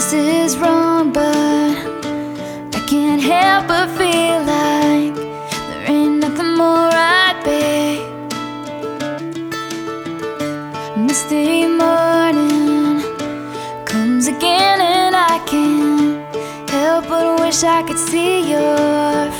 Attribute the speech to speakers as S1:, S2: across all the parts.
S1: this is wrong, but I can't help but feel like there ain't nothing more I'd be. Misty morning comes again, and I can't help but wish I could see your. face.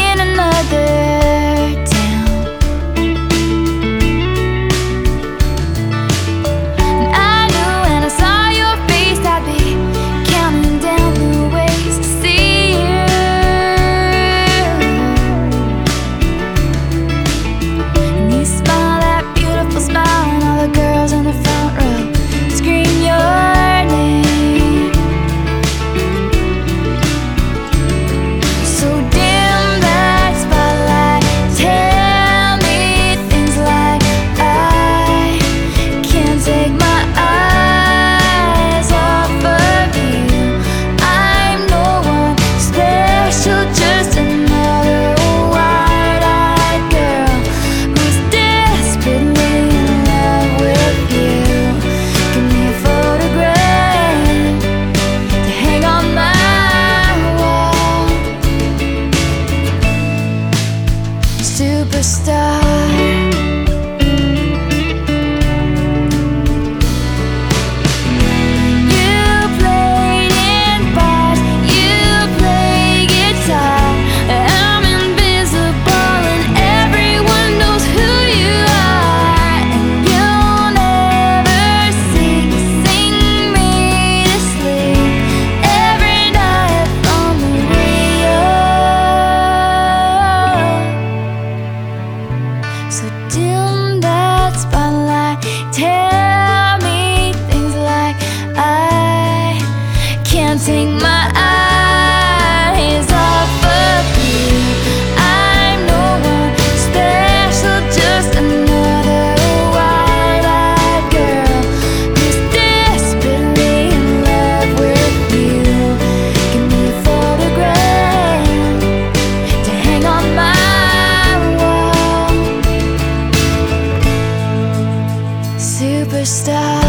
S1: stop